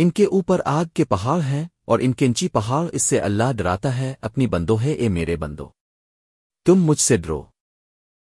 ان کے اوپر آگ کے پہاڑ ہیں اور ان کنچی پہاڑ اس سے اللہ ڈراتا ہے، اپنی بندو ہے اے میرے بندو۔ تم مجھ سے ڈرو۔